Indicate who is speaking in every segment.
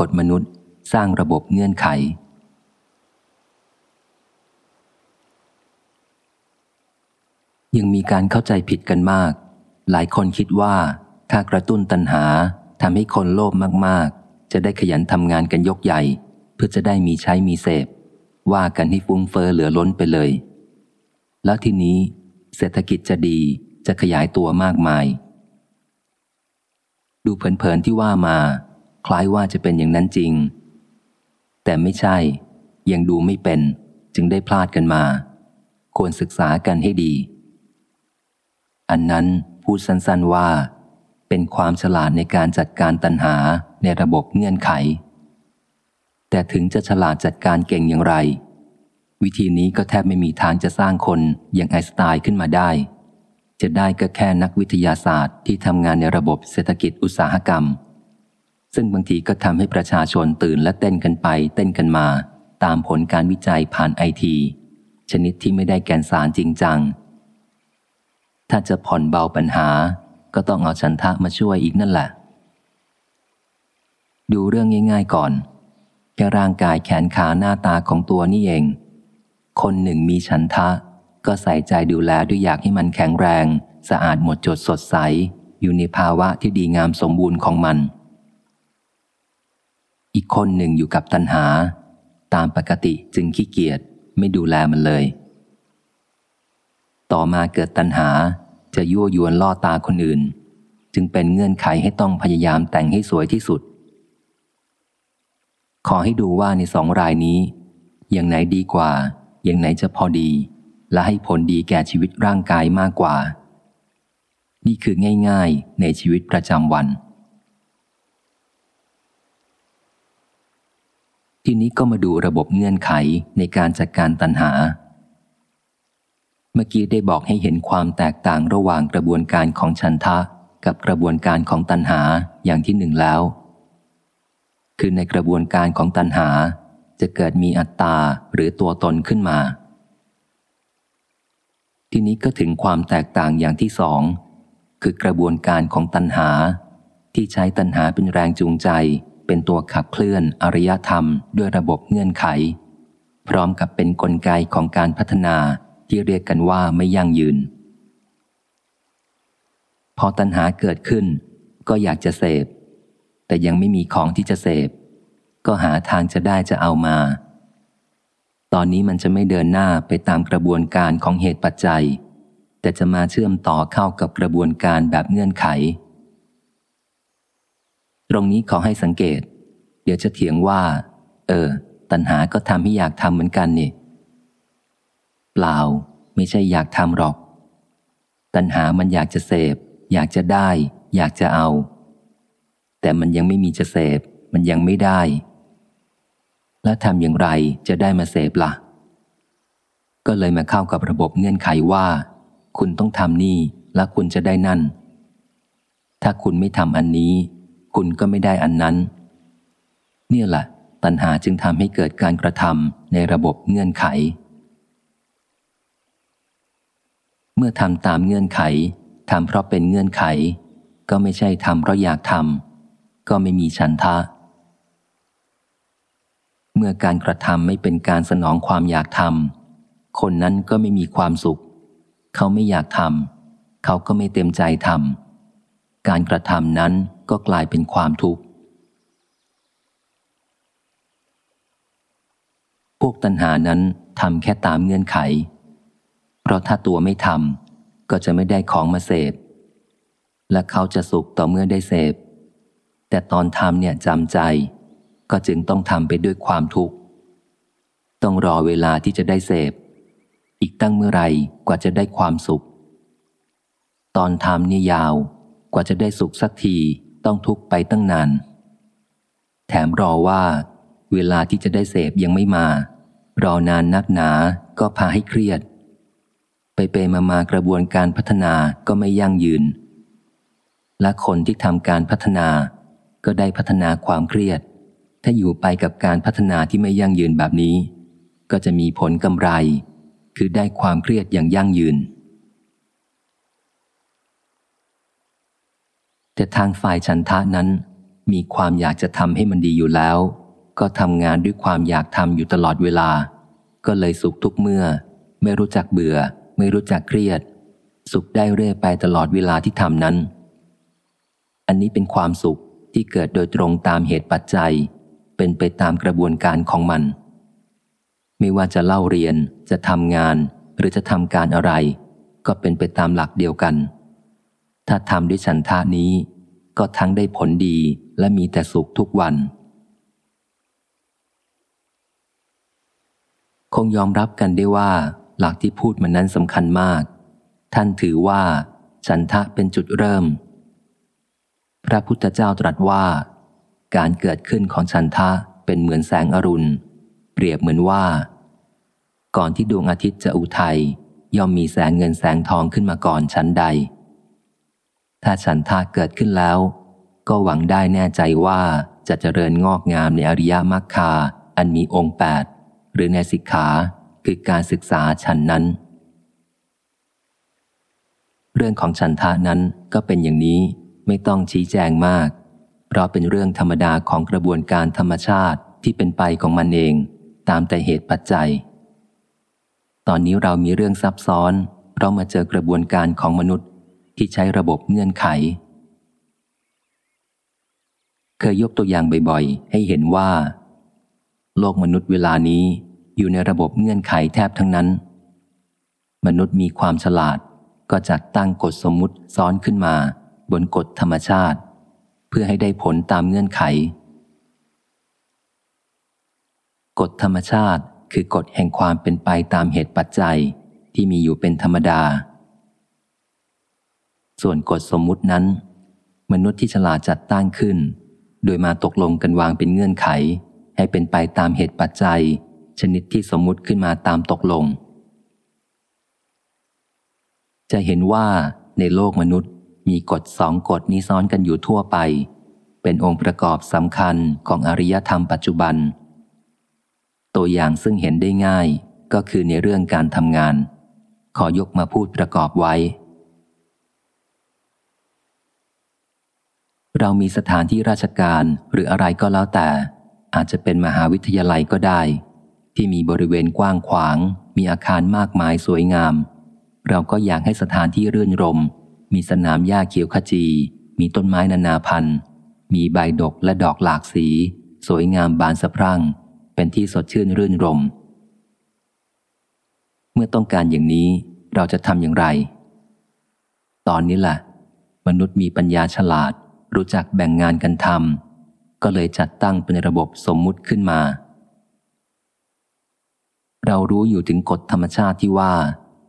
Speaker 1: กฎมนุษย์สร้างระบบเงื่อนไข ยังมีการเข้าใจผิดกันมาก หลายคนคิดว่าถ้ากระตุ้นตัณหาทำให้คนโลภมากๆ จะได้ขยันทำงานกันยกใหญ่ เพื่อจะได้มีใช้มีเสพ ว่ากันให้ฟุ้งเฟอ้อเหลือล้นไปเลย แล้วทีนี้ เศรษฐกิจจะดีจะขยายตัวมากมาย ดูเผินๆที่ว่ามา คล้ายว่าจะเป็นอย่างนั้นจริง แต่ไม่ใช่ ยังดูไม่เป็น จึงได้พลาดกันมา ควรศึกษากันให้ดี อันนั้นพูดสั้นๆว่า เป็นความฉลาดในการจัดการตัณหาในระบบเงื่อนไข แต่ถึงจะฉลาดจัดการเก่งอย่างไร วิธีนี้ก็แทบไม่มีทางจะสร้างคนอย่างไอสไตล์ขึ้นมาได้จะได้ก็แค่นักวิทยาศาสตร์ที่ทำงานในระบบเศรษฐกิจอุตสาหกรรม ซึ่งบางทีก็ทำให้ประชาชนตื่นและเต้นกันไปเต้นกันมา ตามผลการวิจัยผ่านไอที ชนิดที่ไม่ได้แกนสารจริงจัง ถ้าจะผ่อนเบาปัญหา ก็ต้องเอาฉันทะมาช่วยอีกนั่นแหละ ดูเรื่องง่าย ๆก่อนแค่ร่างกายแขนขาหน้าตาของตัวนี่เอง คนหนึ่งมีฉันทะ ก็ใส่ใจดูแลด้วยอยากให้มันแข็งแรง สะอาดหมดจดสดใส อยู่ในภาวะที่ดีงามสมบูรณ์ของมัน อีกคนหนึ่งอยู่กับตัณหา ตามปกติจึงขี้เกียจไม่ดูแลมันเลย ต่อมาเกิดตัณหาจะยั่วยวนล่อตาคนอื่น จึงเป็นเงื่อนไขให้ต้องพยายามแต่งให้สวยที่สุด ขอให้ดูว่าในสองรายนี้ อย่างไหนดีกว่า อย่างไหนจะพอดี และให้ผลดีแก่ชีวิตร่างกายมากกว่า นี่คือง่าย ๆ ในชีวิตประจำวัน ทีนี้ก็มาดูระบบเงื่อนไขในการจัดการตัณหา เมื่อกี้ได้บอกให้เห็นความแตกต่างระหว่างกระบวนการของชันทะ กับกระบวนการของตัณหาอย่างที่หนึ่งแล้ว คือในกระบวนการของตัณหาจะเกิดมีอัตตาหรือตัวตนขึ้นมา ทีนี้ก็ถึงความแตกต่างอย่างที่สอง คือกระบวนการของตัณหา ที่ใช้ตัณหาเป็นแรงจูงใจ เป็นตัวขับเคลื่อนอริยธรรมด้วยระบบเงื่อนไข พร้อมกับเป็นนกลไกของการพัฒนาที่เรียกกันว่าไม่ยั่งยืน พอตัณหาเกิดขึ้น ก็อยากจะเสพ แต่ยังไม่มีของที่จะเสพ ก็หาทางจะได้จะเอามา ตอนนี้มันจะไม่เดินหน้าไปตามกระบวนการของเหตุปัจจัย แต่จะมาเชื่อมต่อเข้ากับกระบวนการแบบเงื่อนไข ตรงนี้ขอให้สังเกต เดี๋ยวจะเถียงว่า เออ ตัณหาก็ทำให้อยากทำเหมือนกันนี่เปล่า ไม่ใช่อยากทำหรอก ตัณหามันอยากจะเสพ อยากจะได้ อยากจะเอา แต่มันยังไม่มีจะเสพ มันยังไม่ได้ และทำอย่างไรจะได้มาเสพละ่ะ ก็เลยมาเข้ากับระบบเงื่อนไขว่า คุณต้องทำนี่และคุณจะได้นั่น ถ้าคุณไม่ทำอันนี้ คุณก็ไม่ได้อันนั้น เนี่ยแหละตัณหาจึงทำให้เกิดการกระทำในระบบเงื่อนไข เมื่อทำตามเงื่อนไขทำเพราะเป็นเงื่อนไข ก็ไม่ใช่ทำเพราะอยากทำก็ไม่มีฉันทะ เมื่อการกระทำไม่เป็นการสนองความอยากทำคนนั้นก็ไม่มีความสุข เขาไม่อยากทำเขาก็ไม่เต็มใจทำการกระทำนั้น ก็กลายเป็นความทุกข์ พวกตัณหานั้นทำแค่ตามเงื่อนไข เพราะถ้าตัวไม่ทำก็จะไม่ได้ของมาเสพ และเขาจะสุขต่อเมื่อได้เสพ แต่ตอนทำเนี่ยจำใจ ก็จึงต้องทำไปด้วยความทุกข์ ต้องรอเวลาที่จะได้เสพ อีกตั้งเมื่อไรกว่าจะได้ความสุข ตอนทำนี่ยาวกว่าจะได้สุขสักที ต้องทุกข์ไปตั้งนาน แถมรอว่า เวลาที่จะได้เสพยังไม่มา รอนานนักหนาก็พาให้เครียด ไปเปมามากระบวนการพัฒนาก็ไม่ยั่งยืน และคนที่ทำการพัฒนา ก็ได้พัฒนาความเครียด ถ้าอยู่ไปกับการพัฒนาที่ไม่ยั่งยืนแบบนี้ ก็จะมีผลกำไร คือได้ความเครียดอย่างยั่งยืน แต่ทางฝ่ายฉันทะนั้น มีความอยากจะทำให้มันดีอยู่แล้ว ก็ทำงานด้วยความอยากทำอยู่ตลอดเวลา ก็เลยสุขทุกเมื่อ ไม่รู้จักเบื่อ ไม่รู้จักเครียด สุขได้เรื่อยไปตลอดเวลาที่ทำนั้น อันนี้เป็นความสุขที่เกิดโดยตรงตามเหตุปัจจัย เป็นไปตามกระบวนการของมัน ไม่ว่าจะเล่าเรียนจะทำงาน หรือจะทำการอะไร ก็เป็นไปตามหลักเดียวกัน ถ้าทำด้วยฉันทานี้ ก็ทั้งได้ผลดีและมีแต่สุขทุกวัน คงยอมรับกันได้ว่า หลักที่พูดมันนั้นสำคัญมาก ท่านถือว่า ฉันทะเป็นจุดเริ่ม พระพุทธเจ้าตรัสว่า การเกิดขึ้นของฉันทะเป็นเหมือนแสงอรุณ เปรียบเหมือนว่า ก่อนที่ดวงอาทิตย์จะอุทัยย่อมมีแสงเงินแสงทองขึ้นมาก่อนชั้นใด ถ้าฉันทาเกิดขึ้นแล้ว ก็หวังได้แน่ใจว่าจะเจริญงอกงามในอริยมรรคาอันมีองค์แปดหรือในสิกขาคือการศึกษาฉันนั้น เรื่องของฉันทานั้นก็เป็นอย่างนี้ไม่ต้องชี้แจงมาก เพราะเป็นเรื่องธรรมดาของกระบวนการธรรมชาติที่เป็นไปของมันเอง ตามแต่เหตุปัจจัย ตอนนี้เรามีเรื่องซับซ้อน เพราะมาเจอกระบวนการของมนุษย์ ที่ใช้ระบบเงื่อนไข เคยยกตัวอย่างบ่อยๆ ให้เห็นว่า โลกมนุษย์เวลานี้อยู่ในระบบเงื่อนไขแทบทั้งนั้น มนุษย์มีความฉลาดก็จัดตั้งกฎสมมุติซ้อนขึ้นมา บนกฎธรรมชาติ เพื่อให้ได้ผลตามเงื่อนไข กฎธรรมชาติคือกฎแห่งความเป็นไปตามเหตุปัจจัยที่มีอยู่เป็นธรรมดา ส่วนกฎสมมุตินั้น มนุษย์ที่ฉลาดจัดตั้งขึ้น โดยมาตกลงกันวางเป็นเงื่อนไข ให้เป็นไปตามเหตุปัจจัย ชนิดที่สมมุติขึ้นมาตามตกลง จะเห็นว่าในโลกมนุษย์มีกฎสองกฎนี้ซ้อนกันอยู่ทั่วไป เป็นองค์ประกอบสำคัญของอริยธรรมปัจจุบัน ตัวอย่างซึ่งเห็นได้ง่ายก็คือในเรื่องการทำงาน ขอยกมาพูดประกอบไว้ เรามีสถานที่ราชการหรืออะไรก็แล้วแต่ อาจจะเป็นมหาวิทยาลัยก็ได้ ที่มีบริเวณกว้างขวาง มีอาคารมากมายสวยงาม เราก็อยากให้สถานที่รื่นรม มีสนามหญ้าเขียวขจี มีต้นไม้นานาพันธุ์ มีใบดกและดอกหลากสี สวยงามบานสะพรั่ง เป็นที่สดชื่นรื่นรม เมื่อต้องการอย่างนี้เราจะทำอย่างไร ตอนนี้แหละมนุษย์มีปัญญาฉลาด รู้จักแบ่งงานกันทำก็เลยจัดตั้งเป็นระบบสมมุติขึ้นมา เรารู้อยู่ถึงกฎธรรมชาติที่ว่า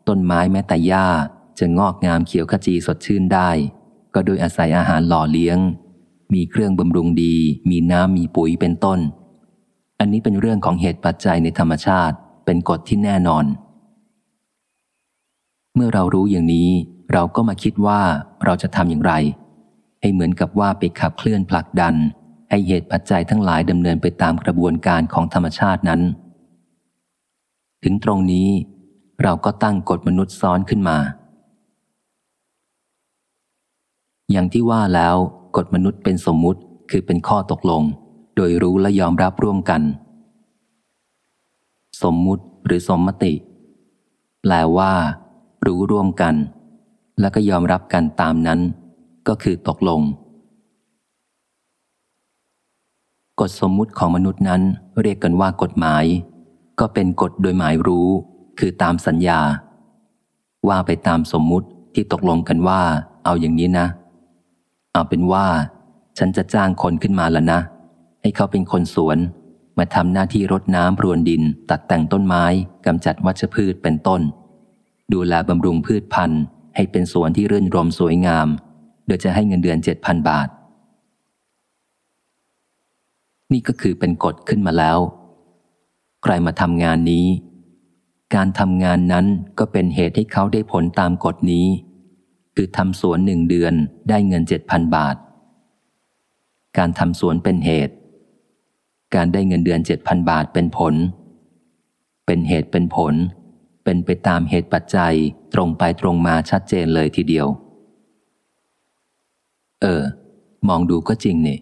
Speaker 1: ต้นไม้แม้แต่หญ้าจะงอกงามเขียวขจีสดชื่นได้ ก็โดยอาศัยอาหารหล่อเลี้ยง มีเครื่องบำรุงดี มีน้ำมีปุ๋ยเป็นต้น อันนี้เป็นเรื่องของเหตุปัจจัยในธรรมชาติเป็นกฎที่แน่นอน เมื่อเรารู้อย่างนี้ เราก็มาคิดว่าเราจะทำอย่างไร ให้เหมือนกับว่าไปขับเคลื่อนผลักดัน ให้เหตุปัจจัยทั้งหลายดำเนินไปตามกระบวนการของธรรมชาตินั้น ถึงตรงนี้ เราก็ตั้งกฎมนุษย์ซ้อนขึ้นมา อย่างที่ว่าแล้วกฎมนุษย์เป็นสมมุติคือเป็นข้อตกลง โดยรู้และยอมรับร่วมกัน สมมุติหรือสมมติ แปลว่า รู้ร่วมกัน แล้วก็ยอมรับกันตามนั้น ก็คือตกลง กฎสมมุติของมนุษย์นั้นเรียกกันว่ากฎหมาย ก็เป็นกฎโดยหมายรู้ คือตามสัญญา ว่าไปตามสมมุติที่ตกลงกันว่า เอาอย่างนี้นะ เอาเป็นว่า ฉันจะจ้างคนขึ้นมาแล้วนะ ให้เขาเป็นคนสวน มาทำหน้าที่รดน้ำพรวนดิน ตัดแต่งต้นไม้กำจัดวัชพืชเป็นต้น ดูแลบำรุงพืชพันธุ์ให้เป็นสวนที่รื่นรมสวยงาม โดยจะให้เงินเดือนเจ็ดพันบาท นี่ก็คือเป็นกฎขึ้นมาแล้ว ใครมาทำงานนี้ การทำงานนั้นก็เป็นเหตุให้เขาได้ผลตามกฎนี้ คือทำสวนหนึ่งเดือนได้เงินเจ็ดพันบาท การทำสวนเป็นเหตุ การได้เงินเดือนเจ็ดพันบาทเป็นผล เป็นเหตุเป็นผล เป็นไปตามเหตุปัจจัยตรงไปตรงมาชัดเจนเลยทีเดียว เออ มองดูก็จริงนี่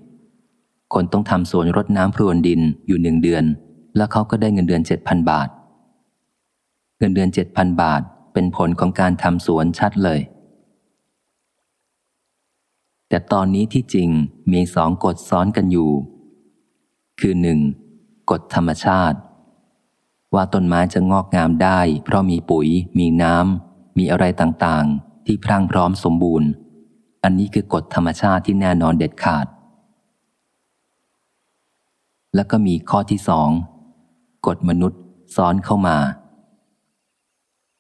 Speaker 1: คนต้องทำสวนรดน้ำพรวนดินอยู่หนึ่งเดือน แล้วเขาก็ได้เงินเดือนเจ็ดพันบาท เงินเดือนเจ็ดพันบาท เป็นผลของการทำสวนชัดเลย แต่ตอนนี้ที่จริงมีสองกฎซ้อนกันอยู่ คือหนึ่งกฎธรรมชาติ ว่าต้นไม้จะงอกงามได้ เพราะมีปุ๋ย มีน้ำมีอะไรต่างๆ ที่พรั่งพร้อมสมบูรณ์ อันนี้คือกฎธรรมชาติที่แน่นอนเด็ดขาด แล้วก็มีข้อที่สองกฎมนุษย์ซ้อนเข้ามา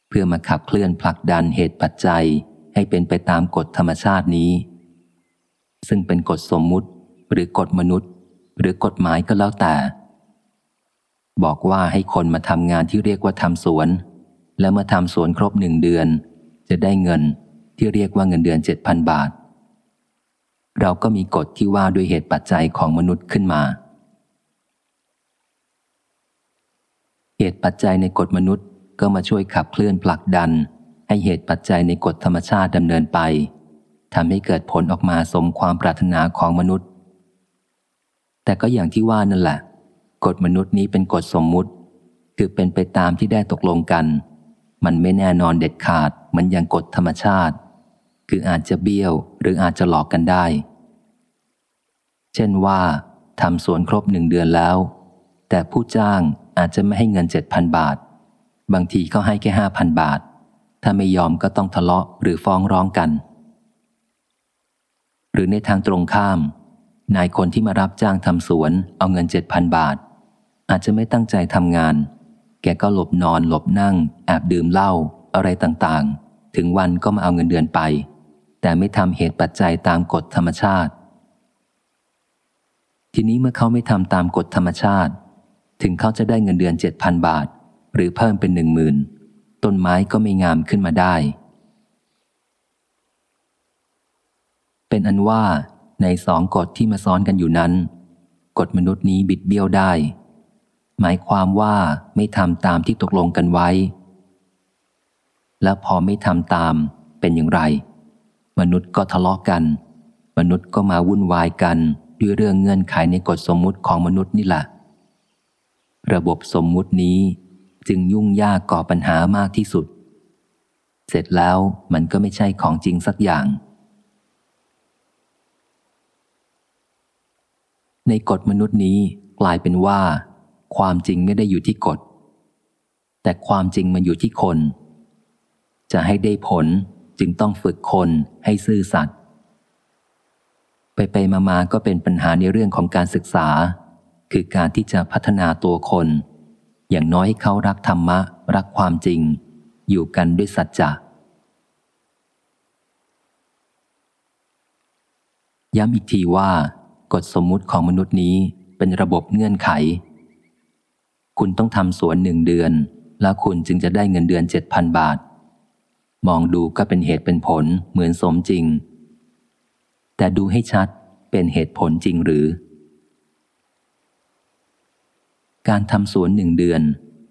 Speaker 1: เพื่อมาขับเคลื่อนผลักดันเหตุปัจจัยให้เป็นไปตามกฎธรรมชาตินี้ ซึ่งเป็นกฎสมมุติหรือกฎมนุษย์ หรือกฎหมายก็แล้วแต่ บอกว่าให้คนมาทำงานที่เรียกว่าทำสวน และเมื่อทำสวนครบหนึ่งเดือน จะได้เงินที่เรียกว่าเงินเดือนเจ็ดพันบาท เราก็มีกฎที่ว่าด้วยเหตุปัจจัยของมนุษย์ขึ้นมา เหตุปัจจัยในกฎมนุษย์ก็มาช่วยขับเคลื่อนผลักดัน ให้เหตุปัจจัยในกฎธรรมชาติดำเนินไปทำให้เกิดผลออกมาสมความปรารถนาของมนุษย์ แต่ก็อย่างที่ว่านั่นแหละ กฎมนุษย์นี้เป็นกฎสมมุติ คือเป็นไปตามที่ได้ตกลงกัน มันไม่แน่นอนเด็ดขาดเหมือนอย่างกฎธรรมชาติ คืออาจจะเบี้ยวหรืออาจจะหลอกกันได้ เช่นว่าทำสวนครบหนึ่งเดือนแล้ว แต่ผู้จ้างอาจจะไม่ให้เงินเจ็ดพันบาท บางทีก็ให้แค่ห้าพันบาท ถ้าไม่ยอมก็ต้องทะเลาะหรือฟ้องร้องกัน หรือในทางตรงข้าม นายคนที่มารับจ้างทำสวนเอาเงินเจ็ดพันบาท อาจจะไม่ตั้งใจทำงาน แกก็หลบนอนหลบนั่ง แอบดื่มเหล้าอะไรต่างๆ ถึงวันก็มาเอาเงินเดือนไป แต่ไม่ทำเหตุปัจจัยตามกฎธรรมชาติ ทีนี้เมื่อเขาไม่ทำตามกฎธรรมชาติ ถึงเขาจะได้เงินเดือนเจ็ดพันบาท หรือเพิ่มเป็นหนึ่งหมื่นต้นไม้ก็ไม่งามขึ้นมาได้ เป็นอันว่าในสองกฎที่มาซ้อนกันอยู่นั้น กฎมนุษย์นี้บิดเบี้ยวได้ หมายความว่าไม่ทำตามที่ตกลงกันไว้ แล้วพอไม่ทำตามเป็นอย่างไร มนุษย์ก็ทะเลาะกกัน มนุษย์ก็มาวุ่นวายกันด้วยเรื่องเงื่อนไขในกฎสมมุติของมนุษย์นี่แหละ ระบบสมมุตินี้จึงยุ่งยากก่อปัญหามากที่สุด เสร็จแล้วมันก็ไม่ใช่ของจริงสักอย่าง ในกฎมนุษย์นี้กลายเป็นว่า ความจริงไม่ได้อยู่ที่กฎ แต่ความจริงมันอยู่ที่คน จะให้ได้ผล จึงต้องฝึกคนให้ซื่อสัตย์ไปไปมามาก็เป็นปัญหาในเรื่องของการศึกษา คือการที่จะพัฒนาตัวคน อย่างน้อยให้เขารักธรรมะ รักความจริง อยู่กันด้วยสัจจะย้ำอีกทีว่ากฎสมมุติของมนุษย์นี้เป็นระบบเงื่อนไข คุณต้องทำสวนหนึ่งเดือน แล้วคุณจึงจะได้เงินเดือนเจ็ดพันบาท มองดูก็เป็นเหตุเป็นผลเหมือนสมจริง แต่ดูให้ชัดเป็นเหตุผลจริงหรือ การทำสวนหนึ่งเดือน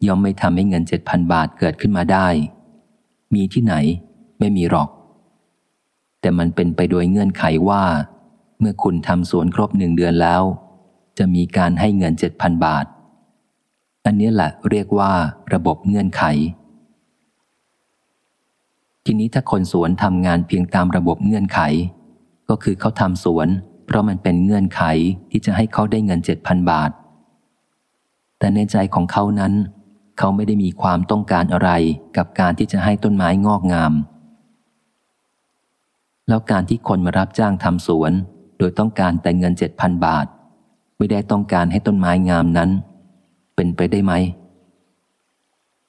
Speaker 1: ย่อมไม่ทำให้เงินเจ็ดพันบาทเกิดขึ้นมาได้ มีที่ไหน ไม่มีหรอก แต่มันเป็นไปโดยเงื่อนไขว่า เมื่อคุณทำสวนครบหนึ่งเดือนแล้ว จะมีการให้เงินเจ็ดพันบาท อันนี้แหละเรียกว่าระบบเงื่อนไข ทีนี้ถ้าคนสวนทำงานเพียงตามระบบเงื่อนไข ก็คือเขาทำสวน เพราะมันเป็นเงื่อนไขที่จะให้เขาได้เงินเจ็ดพันบาท แต่ในใจของเขานั้น เขาไม่ได้มีความต้องการอะไรกับการที่จะให้ต้นไม้งอกงาม แล้วการที่คนมารับจ้างทำสวน โดยต้องการแต่เงินเจ็ดพันบาท ไม่ได้ต้องการให้ต้นไม้งามนั้น เป็นไปได้ไหม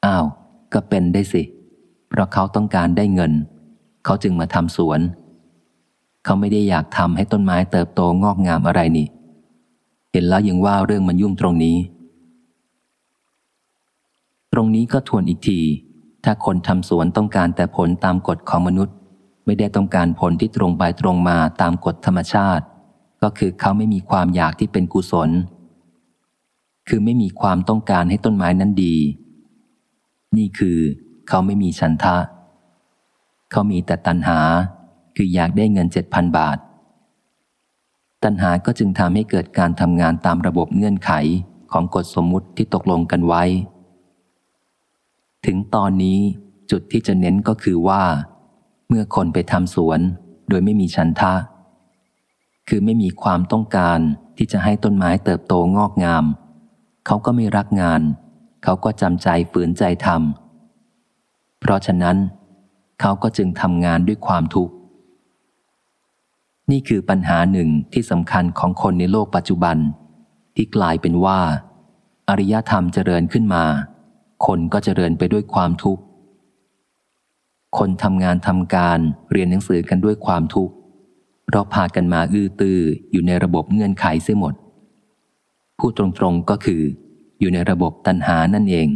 Speaker 1: อ้าว ก็เป็นได้สิเเพราะเขาต้องการได้เงิน เขาจึงมาทำสวน เขาไม่ได้อยากทำให้ต้นไม้เติบโตงอกงามอะไรนี่ เห็นแล้วยังว่าเรื่องมันยุ่งตรงนี้ ตรงนี้ก็ทวนอีกที ถ้าคนทำสวนต้องการแต่ผลตามกฎของมนุษย์ ไม่ได้ต้องการผลที่ตรงไปตรงมาตามกฎธรรมชาติ ก็คือเขาไม่มีความอยากที่เป็นกุศล คือไม่มีความต้องการให้ต้นไม้นั้นดี นี่คือ เขาไม่มีฉันทะ เขามีแต่ตัณหาคืออยากได้เงินเจ็ดพันบาท ตัณหาก็จึงทำให้เกิดการทำงานตามระบบเงื่อนไขของกฎสมมุติที่ตกลงกันไว้ ถึงตอนนี้จุดที่จะเน้นก็คือว่า เมื่อคนไปทำสวน โดยไม่มีชันทะ คือไม่มีความต้องการที่จะให้ต้นไม้เติบโตงอกงาม เขาก็ไม่รักงาน เขาก็จำใจฝืนใจทำเราะฉะนั้น เขาก็จึงทำงานด้วยความทุกข์ นี่คือปัญหาหนึ่งที่สำคัญของคนในโลกปัจจุบัน ที่กลายเป็นว่า อริยธรรมเจริญขึ้นมา คนก็เจริญไปด้วยความทุกข์ คนทำงานทำการเรียนหนังสือกันด้วยความทุกข์เพราะพากันมาอื้อตืออยู่ในระบบเงื่อนไขเสียหมด พูดตรงๆก็คือ อยู่ในระบบตัณหานั่นเอง